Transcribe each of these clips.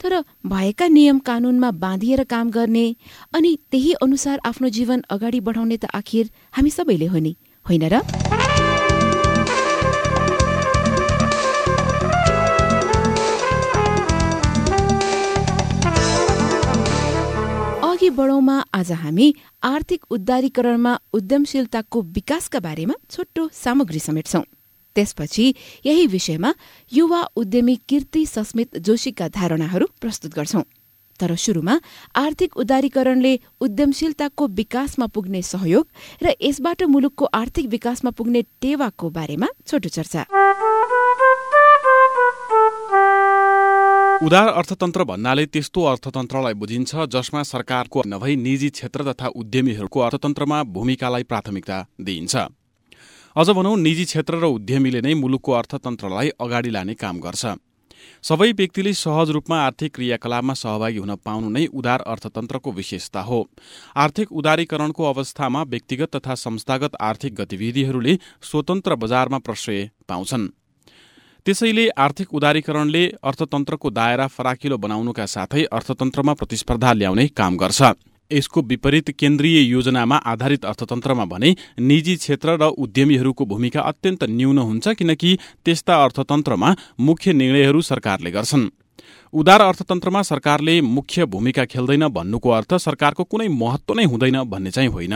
तर भएका नियम कानूनमा बाँधिएर काम गर्ने अनि त्यही अनुसार आफ्नो जीवन अगाडि बढाउने त आखिर हामी सबैले हो नि होइन र? अघि आज हामी आर्थिक उद्धारीकरणमा उद्यमशीलताको विकासका बारेमा छोटो सामग्री समेट्छौं। त्यसपछि यही विषयमा युवा उद्यमी कीर्ति सस्मित जोशीका धारणाहरू प्रस्तुत गर्छौं। तर शुरूमा आर्थिक उदारीकरणले उद्यमशीलताको विकासमा पुग्ने सहयोग र यसबाट मुलुकको आर्थिक विकासमा पुग्ने टेवाको बारेमा छोटो चर्चा। उदार अर्थतन्त्र भन्नाले त्यस्तो अर्थतन्त्रलाई बुझिन्छ जसमा सरकारको नभई निजी क्षेत्र तथा उद्यमीहरूको अर्थतन्त्रमा भूमिकालाई प्राथमिकता दिइन्छ। अझ भनौँ निजी क्षेत्र र उद्यमीले नै मुलुकको अर्थतन्त्रलाई अगाडि लाने काम गर्छ। सबै व्यक्तिले सहज रूपमा आर्थिक क्रियाकलापमा सहभागी हुन पाउनु नै उदार अर्थतन्त्रको विशेषता हो। आर्थिक उदारीकरणको अवस्थामा व्यक्तिगत तथा संस्थागत आर्थिक गतिविधिहरूले स्वतन्त्र बजारमा प्रश्रय पाउँछन्। त्यसैले आर्थिक उदारीकरणले अर्थतन्त्रको दायरा फराकिलो बनाउनुका साथै अर्थतन्त्रमा प्रतिस्पर्धा ल्याउने काम गर्छ। यसको विपरीत केन्द्रीय योजनामा आधारित अर्थतन्त्रमा भने निजी क्षेत्र र उद्यमीहरूको भूमिका अत्यन्त न्यून हुन्छ किनकि त्यस्ता अर्थतन्त्रमा मुख्य निर्णयहरू सरकारले गर्छन्। उदार अर्थतन्त्रमा सरकारले मुख्य भूमिका खेल्दैन भन्नुको अर्थ सरकारको कुनै महत्व नै हुँदैन भन्ने चाहिँ होइन।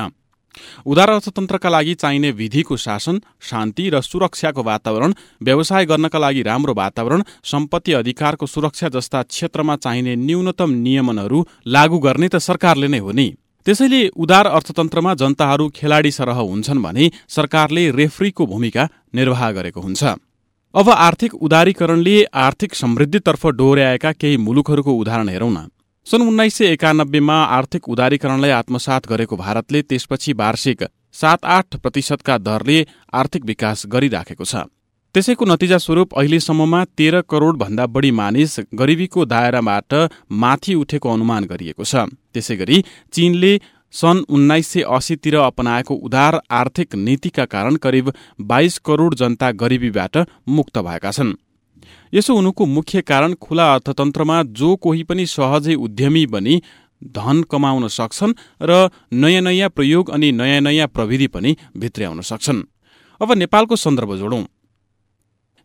उदार अर्थतन्त्रका लागि चाहिने विधिको शासन शान्ति र सुरक्षाको वातावरण व्यवसाय गर्नका लागि राम्रो वातावरण सम्पत्ति अधिकारको सुरक्षा जस्ता क्षेत्रमा चाहिने न्यूनतम नियमनहरू लागू गर्ने त सरकारले नै हो नि। त्यसैले उदार अर्थतन्त्रमा जनताहरू खेलाडी सरह हुन्छन् भने सरकारले रेफ्रीको भूमिका निर्वाह गरेको हुन्छ। अब आर्थिक उदारीकरणले आर्थिक समृद्धितर्फ डोर्याएका केही मुलुकहरूको उदाहरण हेरौँ न। सन् उन्नाइस सय एकानब्बेमा आर्थिक उदारीकरणलाई आत्मसात गरेको भारतले त्यसपछि वार्षिक सात आठ प्रतिशतका दरले आर्थिक विकास गरिराखेको छ। त्यसैको नतिजा स्वरूप अहिलेसम्ममा तेह्र करोड भन्दा बढी मानिस गरिबीको दायराबाट माथि उठेको अनुमान गरिएको छ। त्यसै गरी चीनले सन् उन्नाइस सय अस्सीतिर अपनाएको उदार आर्थिक नीतिका कारण करिब बाइस करोड जनता गरिबीबाट मुक्त भएका छन्। यसो हुनुको मुख्य कारण खुला अर्थतन्त्रमा जो कोही पनि सहजै उद्यमी बनी धन कमाउन सक्छन् र नयाँ नयाँ प्रयोग अनि नयाँ नयाँ प्रविधि पनि भित्र्याउन सक्छन्। अब नेपालको सन्दर्भ जोडौं।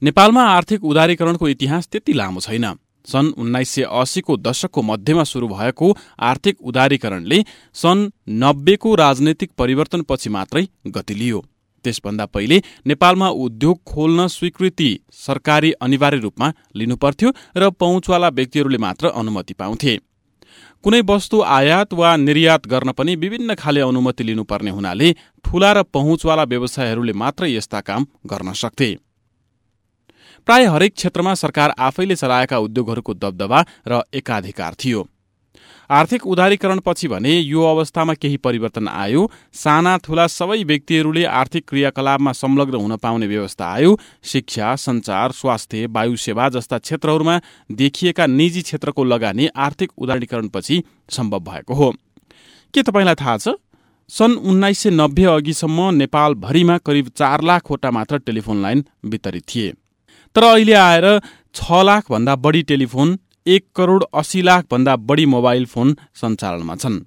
नेपालमा आर्थिक उदारीकरणको इतिहास त्यति लामो छैन। सन् उन्नाइस सय अस्सीको दशकको मध्यमा शुरू भएको आर्थिक उदारीकरणले सन् नब्बेको राजनैतिक परिवर्तनपछि मात्रै गति लियो। त्यसभन्दा पहिले नेपालमा उद्योग खोल्न स्वीकृति सरकारी अनिवार्य रूपमा लिनुपर्थ्यो र पहुँचवाला व्यक्तिहरूले मात्र अनुमति पाउँथे। कुनै वस्तु आयात वा निर्यात गर्न पनि विभिन्न खाले अनुमति लिनुपर्ने हुनाले ठूला र पहुँचवाला व्यवसायहरूले मात्र यस्ता काम गर्न सक्थे। प्राय हरेक क्षेत्रमा सरकार आफैले चलाएका उद्योगहरूको दबदबा र एकाधिकार थियो। आर्थिक उदारीकरणपछि भने यो अवस्थामा केही परिवर्तन आयो। साना ठूला सबै व्यक्तिहरूले आर्थिक क्रियाकलापमा संलग्न हुन पाउने व्यवस्था आयो। शिक्षा संचार स्वास्थ्य वायु सेवा जस्ता क्षेत्रहरूमा देखिएका निजी क्षेत्रको लगानी आर्थिक उदारीकरणपछि सम्भव भएको हो। के तपाईँलाई थाहा छ? सन् उन्नाइस सय नब्बे अघिसम्म नेपालभरिमा करिब चार लाखवटा मात्र टेलिफोन लाइन वितरित थिए। तर अहिले आएर छ लाखभन्दा बढी टेलिफोन एक करोड अस्सी लाख भन्दा बढी मोबाइल फोन सञ्चालनमा छन्।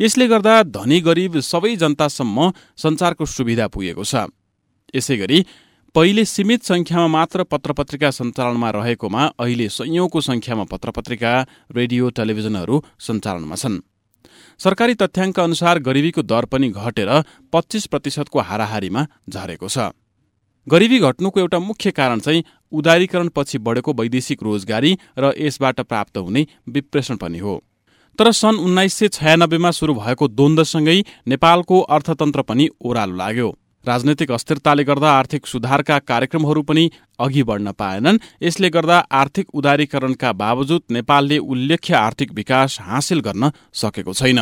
यसले गर्दा धनी गरिब सबै जनतासम्म सञ्चारको सुविधा पुगेको छ। यसै गरी पहिले सीमित संख्यामा मात्र पत्रपत्रिका सञ्चालनमा रहेकोमा अहिले संयौंको संख्यामा पत्रपत्रिका रेडियो टेलिभिजनहरू सञ्चालनमा छन्। सरकारी तथ्याङ्क अनुसार गरिबीको दर पनि घटेर पच्चिस प्रतिशतको हाराहारीमा झरेको छ। गरिबी घट्नुको एउटा मुख्य कारण चाहिँ उदारीकरणपछि बढेको वैदेशिक रोजगारी र यसबाट प्राप्त हुने विप्रेषण पनि हो। तर सन् उन्नाइस सय छयानब्बेमा सुरु भएको द्वन्द्वसँगै नेपालको अर्थतन्त्र पनि ओह्रालो लाग्यो। राजनैतिक अस्थिरताले गर्दा आर्थिक सुधारका कार्यक्रमहरू पनि अघि बढ्न पाएनन्। यसले गर्दा आर्थिक उदारीकरणका बावजुद नेपालले उल्लेख्य आर्थिक विकास हासिल गर्न सकेको छैन।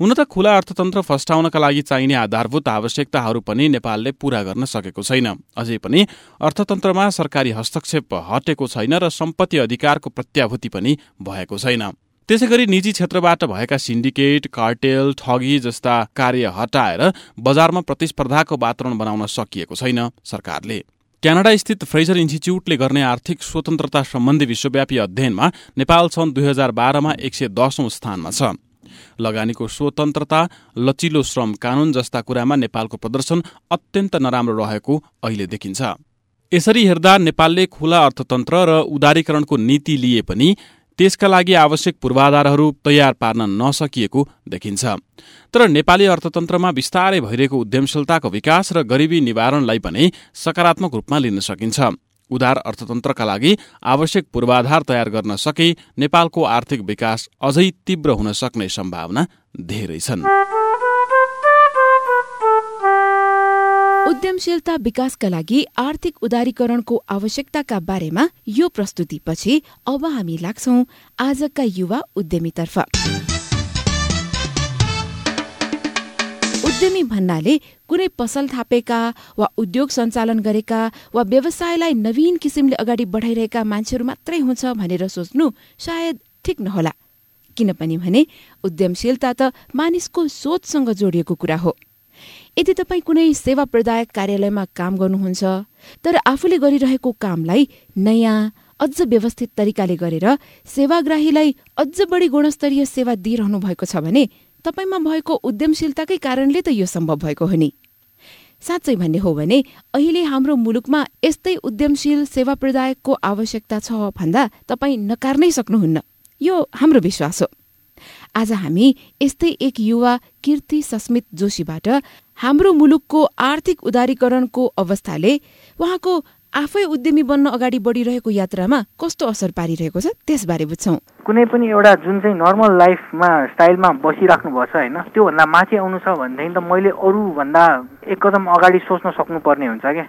हुन त खुला अर्थतन्त्र फस्टाउनका लागि चाहिने आधारभूत आवश्यकताहरू पनि नेपालले पूरा गर्न सकेको छैन। अझै पनि अर्थतन्त्रमा सरकारी हस्तक्षेप हटेको छैन र सम्पत्ति अधिकारको प्रत्याभूति पनि भएको छैन। त्यसै गरी निजी क्षेत्रबाट भएका सिन्डिकेट कार्टेल ठगी जस्ता कार्य हटाएर बजारमा प्रतिस्पर्धाको वातावरण बनाउन सकिएको छैन सरकारले। क्यानाडा स्थित फ्रेजर इन्स्टिच्युटले गर्ने आर्थिक स्वतन्त्रता सम्बन्धी विश्वव्यापी अध्ययनमा नेपाल सन् दुई हजार बाह्रमा एक सय दशौं स्थानमा छ। लगानीको स्वतन्त्रता लचिलो श्रम कानून जस्ता कुरामा नेपालको प्रदर्शन अत्यन्त नराम्रो रहेको अहिले देखिन्छ। यसरी हेर्दा नेपालले खुला अर्थतन्त्र र उदारीकरणको नीति लिए पनि त्यसका लागि आवश्यक पूर्वाधारहरू तयार पार्न नसकिएको देखिन्छ। तर नेपाली अर्थतन्त्रमा विस्तारै भइरहेको उद्यमशीलताको विकास र गरिबी निवारणलाई पनि सकारात्मक रूपमा लिन सकिन्छ। उदार अर्थतन्त्रका लागि आवश्यक पूर्वाधार तयार गर्न सके नेपालको आर्थिक विकास अझै तीव्र हुन सक्ने सम्भावना धेरै छन्। उद्यमशीलता विकासका लागि आर्थिक उदारीकरणको आवश्यकताका बारेमा यो प्रस्तुतिपछि अब हामी लाग्छौ आजका युवा उद्यमीतर्फ। उद्यमी भन्नाले कुनै पसल थापेका वा उद्योग सञ्चालन गरेका वा व्यवसायलाई नवीन किसिमले अगाडि बढाइरहेका मान्छेहरू मात्रै हुन्छ भनेर सोच्नु सायद ठिक नहोला। किनभने भने उद्यमशीलता त मानिसको सोचसँग जोडिएको कुरा हो। यदि तपाईँ कुनै सेवा प्रदायक कार्यालयमा काम गर्नुहुन्छ तर आफूले गरिरहेको कामलाई नयाँ अझ व्यवस्थित तरिकाले गरेर सेवाग्राहीलाई अझ बढी गुणस्तरीय सेवा दिइरहनु भएको छ भने तपाईँमा भएको उद्यमशीलताकै कारणले त यो सम्भव भएको हो नि। साँच्चै भन्ने हो भने अहिले हाम्रो मुलुकमा यस्तै उद्यमशील सेवा प्रदायकको आवश्यकता छ भन्दा तपाईँ नकार्नै सक्नुहुन्न। यो हाम्रो विश्वास हो। आज हामी यस्तै एक युवा कीर्ति सस्मित जोशीबाट हाम्रो मुलुकको आर्थिक उदारीकरणको अवस्थाले उहाँको आफै उद्यमी बन्न अगाडि बढिरहेको यात्रामा कस्तो असर पारिरहेको छ त्यसबारे बुझ्छौँ। कुनै पनि एउटा जुन चाहिँ नर्मल लाइफमा स्टाइलमा बसिराख्नु भएको छ होइन त्योभन्दा माथि आउनु छ भनेदेखि त मैले अरूभन्दा एक कदम अगाडि सोच्न सक्नुपर्ने हुन्छ क्या।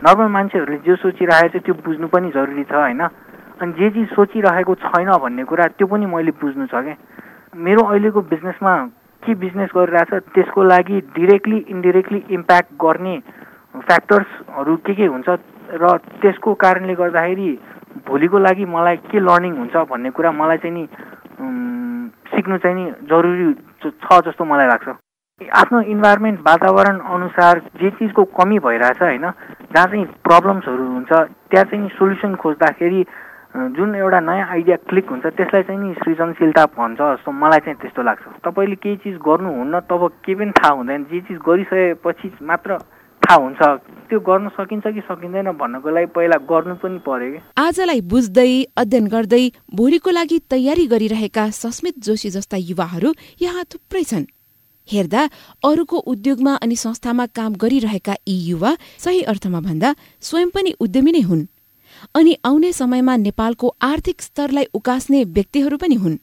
नर्मल मान्छेहरूले जे सोचिरहेको छ त्यो बुझ्नु पनि जरुरी छ होइन। अनि जे चिज सोचिरहेको छैन भन्ने कुरा त्यो पनि मैले बुझ्नु छ क्या। मेरो अहिलेको बिजनेसमा के बिजनेस गरिरहेछ त्यसको लागि डिरेक्टली इन्डिरेक्टली इम्प्याक्ट गर्ने फ्याक्टर्सहरू के के हुन्छ र त्यसको कारणले गर्दाखेरि भोलिको लागि मलाई के लर्निङ हुन्छ भन्ने कुरा मलाई चाहिँ नि सिक्नु चाहिँ नि जरुरी छ जस्तो मलाई लाग्छ। आफ्नो इन्भाइरोमेन्ट वातावरण अनुसार जे चिजको कमी भइरहेछ होइन जहाँ चाहिँ प्रब्लम्सहरू हुन्छ त्यहाँ चाहिँ सोल्युसन खोज्दाखेरि जुन एउटा नयाँ आइडिया क्लिक हुन्छ त्यसलाई चाहिँ नि सृजनशीलता भन्छ जस्तो मलाई चाहिँ त्यस्तो लाग्छ। तपाईँले केही चिज गर्नुहुन्न तब केही पनि थाहा हुँदैन। जे चिज गरिसकेपछि मात्र थाहा हुन्छ। त्यो गर्न सकिन्छ कि सकिँदैन भन्नको लागि पहिला गर्नु पनि पर्यो कि। आजलाई बुझ्दै अध्ययन गर्दै भोलिको लागि तयारी गरिरहेका सस्मित जोशी जस्ता युवाहरू यहाँ थुप्रै छन्। हेर्दा अरूको उद्योगमा अनि संस्थामा काम गरिरहेका यी युवा सही अर्थमा भन्दा स्वयं पनि उद्यमी नै हुन्। अनि आउने समयमा नेपालको आर्थिक स्तरलाई उकास्ने व्यक्तिहरू पनि हुन्।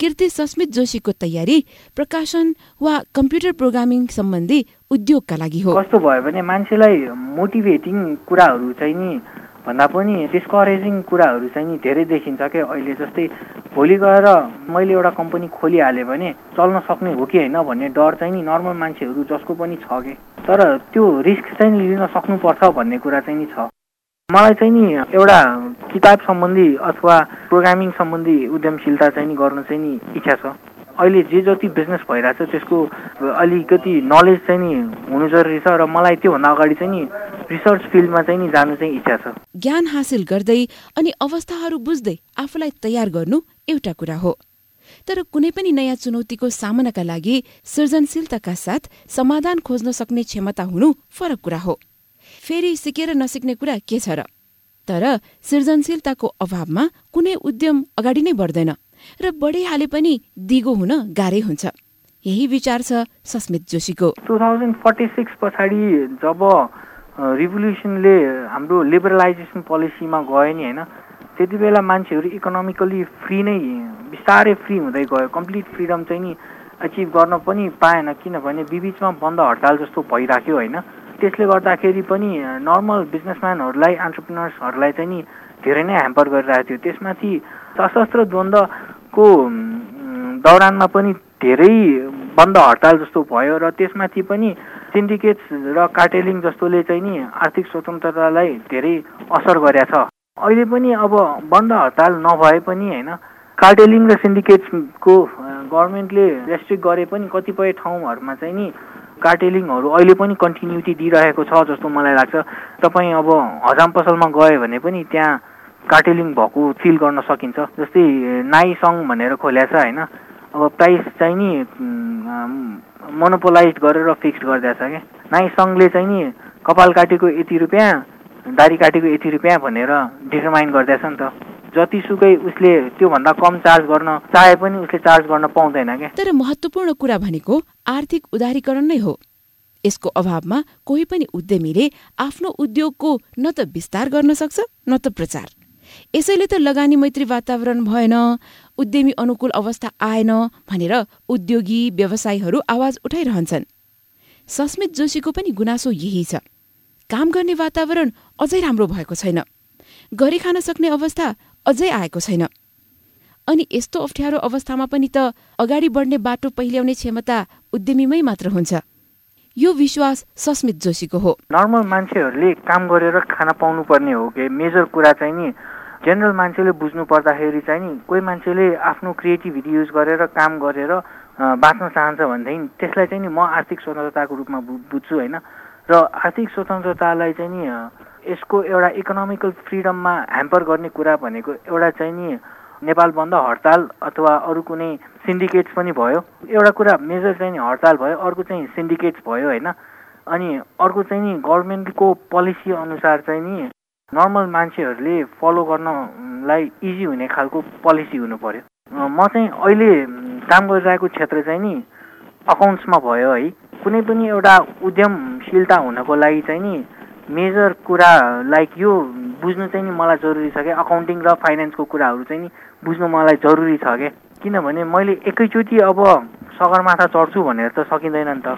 कीर्ति सस्मित जोशीको तयारी प्रकाशन वा कम्प्युटर प्रोग्रामिङ सम्बन्धी उद्योगका लागि हो। कस्तो भयो भने मान्छेलाई मोटिभेटिङ कुराहरू चाहिँ नि भन्दा पनि डिस्करेजिङ कुराहरू चाहिँ नि धेरै देखिन्छ क्या अहिले जस्तै भोलि गएर मैले एउटा कम्पनी खोलिहालेँ भने चल्न सक्ने हो कि होइन भन्ने डर चाहिँ नि नर्मल मान्छेहरू जसको पनि छ कि? तर त्यो रिस्क चाहिँ लिन सक्नुपर्छ भन्ने कुरा चाहिँ नि छ। मलाई चाहिँ नि एउटा किताब सम्बन्धी अथवा प्रोग्रामिङ सम्बन्धी उद्यमशीलता चाहिँ नि गर्न चाहिँ नि इच्छा छ। अहिले जे जति बिजनेस भइरहेछ त्यसको अलिकति नलेज चाहिँ नि हुनु जरुरी छ र मलाई त्योभन्दा अगाडि चाहिँ नि रिसर्च फिल्डमा चाहिँ नि जानु चाहिँ इच्छा छ। ज्ञान हासिल गर्दै अनि अवस्थाहरू बुझ्दै आफूलाई तयार गर्नु एउटा कुरा हो। तर कुनै पनि नयाँ चुनौतीको सामनाका लागि सृजनशीलताका साथ समाधान खोज्न सक्ने क्षमता हुनु फरक कुरा हो। फेरि सिकेर नसिक्ने कुरा के छ र? तर सृजनशीलताको अभावमा कुनै उद्यम अगाडि नै बढ्दैन र बढिहाले पनि दिगो हुन गाह्रै हुन्छ। यही विचार छ सस्मित जोशीको। टु थाउजन्ड फोर्टी सिक्स पछाडि जब रिभोल्युसनले हाम्रो लिबरलाइजेसन पोलिसीमा गयो नि होइन त्यति बेला मान्छेहरू इकोनोमिकली फ्री नै बिस्तारै फ्री हुँदै गयो। कम्प्लिट फ्रिडम चाहिँ नि एचिभ गर्न पनि पाएन किनभने बिबिचमा बन्द हडताल जस्तो भइराख्यो होइन। त्यसले गर्दाखेरि पनि नर्मल बिजनेसम्यानहरूलाई एन्टरप्रिनर्सहरूलाई चाहिँ नि धेरै नै ह्याम्पर गरिरहेको थियो। त्यसमाथि सशस्त्र द्वन्द्वको दौरानमा पनि धेरै बन्द हडताल जस्तो भयो र त्यसमाथि पनि सिन्डिकेट्स र कार्टेलिङ जस्तोले चाहिँ नि आर्थिक स्वतन्त्रतालाई धेरै असर गरेछ अहिले पनि अब बन्द हडताल नभए पनि होइन कार्टेलिङ र सिन्डिकेट्सको गभर्मेन्टले रेस्ट्रिक्ट गरे पनि कतिपय ठाउँहरूमा चाहिँ नि कार्टेलिङहरू अहिले पनि कन्टिन्युटी दिइरहेको छ जस्तो मलाई लाग्छ। तपाईँ अब हजाम पसलमा गयो भने पनि त्यहाँ कार्टेलिङ भएको फिल गर्न सकिन्छ। जस्तै नाइ सङ भनेर खोल्या छ होइन। अब प्राइस चाहिँ नि मोनोपोलाइज गरेर फिक्स गरिदिएछ क्या नाइ सङले चाहिँ नि कपाल काटेको यति रुपियाँ दारी काटेको यति रुपियाँ भनेर डिटरमाइन गरिदिएछ नि त। जतिसुकै उसले त्योभन्दा कम चार्ज गर्न चाहे पनि उसले चार्ज गर्न पाउँदैन क्या तर महत्वपूर्ण कुरा भनेको आर्थिक उदारीकरण नै हो। यसको अभावमा कोही पनि उद्यमीले आफ्नो उद्योगको न त विस्तार गर्न सक्छ न त प्रचार। यसैले त लगानी मैत्री वातावरण भएन उद्यमी अनुकूल अवस्था आएन भनेर उद्योगी व्यवसायीहरू आवाज उठाइरहन्छन्। सस्मित जोशीको पनि गुनासो यही छ। काम गर्ने वातावरण अझै राम्रो भएको छैन। गरी खान सक्ने अवस्था अझै आएको छैन। अनि यस्तो अप्ठ्यारो अवस्थामा पनि त अगाडि बढ्ने बाटो पहिल्याउने क्षमता उद्यमीमै मात्र हुन्छ। यो विश्वास सस्मित जोशीको हो। नर्मल मान्छेहरूले काम गरेर खान पाउनु पर्ने हो कि? मेजर कुरा चाहिँ नि जेनरल मान्छेले बुझ्नु पर्दाखेरि चाहिँ नि कोही मान्छेले आफ्नो क्रिएटिभिटी युज गरेर काम गरेर बाँच्न चाहन्छ भनेदेखि त्यसलाई चाहिँ नि म आर्थिक स्वतन्त्रताको रूपमा बुझ्छु होइन? र आर्थिक स्वतन्त्रतालाई चाहिँ नि यसको एउटा इकोनोमिकल फ्रिडममा ह्याम्पर गर्ने कुरा भनेको एउटा चाहिँ नि नेपाल बन्द हडताल अथवा अरू कुनै सिन्डिकेट्स पनि भयो। एउटा कुरा मेजर चाहिँ नि हडताल भयो अर्को चाहिँ सिन्डिकेट्स भयो होइन। अनि अर्को चाहिँ नि गभर्मेन्टको पोलिसी अनुसार चाहिँ नि नर्मल मान्छेहरूले फलो गर्नलाई इजी हुने खालको पोलिसी हुनु पर्यो। म चाहिँ अहिले काम गरिरहेको क्षेत्र चाहिँ नि अकाउन्ट्समा भयो है। कुनै पनि एउटा उद्यमशीलता हुनको लागि चाहिँ नि मेजर कुरा लाइक यो बुझ्नु चाहिँ नि मलाई जरुरी छ क्या अकाउन्टिङ र फाइनेन्सको कुराहरू चाहिँ नि बुझ्नु मलाई जरुरी छ क्या किनभने मैले एकैचोटि अब सगरमाथा चढ्छु भनेर त सकिँदैन नि त।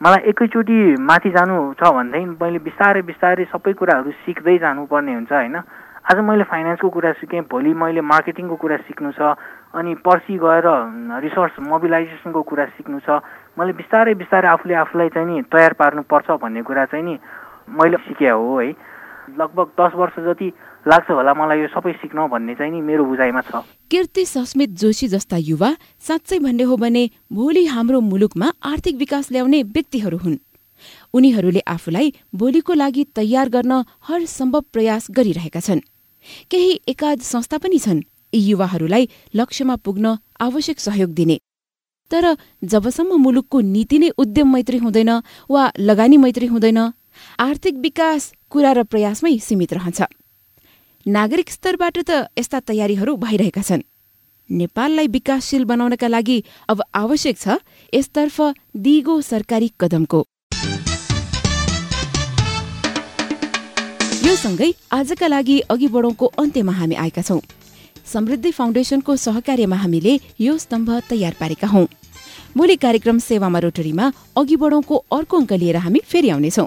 मलाई एकैचोटि माथि जानु छ भनेदेखि मैले बिस्तारै बिस्तारै सबै कुराहरू सिक्दै जानुपर्ने हुन्छ होइन? आज मैले फाइनेन्सको कुरा सिकेँ भोलि मैले मार्केटिङको कुरा सिक्नु छ अनि पर्सि गएर रिसोर्स मोबिलाइजेसनको कुरा सिक्नु छ। मैले बिस्तारै बिस्तारै आफूले आफूलाई चाहिँ नि तयार पार्नुपर्छ भन्ने कुरा चाहिँ नि मैले सिकेँ हो है। लगभग दस वर्ष जति लाग्छ होला मलाई यो सबै सिक्न भन्ने चाहिँ नि मेरो बुझाइमा छ। कीर्ति सस्मित जोशी जस्ता युवा साँच्चै भन्ने हो भने भोलि हाम्रो मुलुकमा आर्थिक विकास ल्याउने व्यक्तिहरू हुन्। उनीहरूले आफूलाई भोलिको लागि तयार गर्न हर सम्भव प्रयास गरिरहेका छन्। केही एकाध संस्था पनि छन् यी युवाहरूलाई लक्ष्यमा पुग्न आवश्यक सहयोग दिने। तर जबसम्म मुलुकको नीति नै उद्यम मैत्री हुँदैन वा लगानी मैत्री हुँदैन आर्थिक विकास कुरा र प्रयासमै सीमित रहन्छ। नागरिक स्तरबाट त यस्ता तयारीहरू भइरहेका छन्। नेपाललाई विकासशील बनाउनका लागि अब आवश्यक छ यसतर्फ दिगो सरकारी कदमको। यो सँगै आजका लागि अघि बढौँको अन्त्यमा हामी आएका छौं। समृद्धि फाउन्डेसनको सहकार्यमा हामीले यो स्तम्भ तयार पारेका हौं। भोलि कार्यक्रम सेवामा रोटरीमा अघि बढौँको अर्को अङ्क लिएर हामी फेरि आउनेछौं।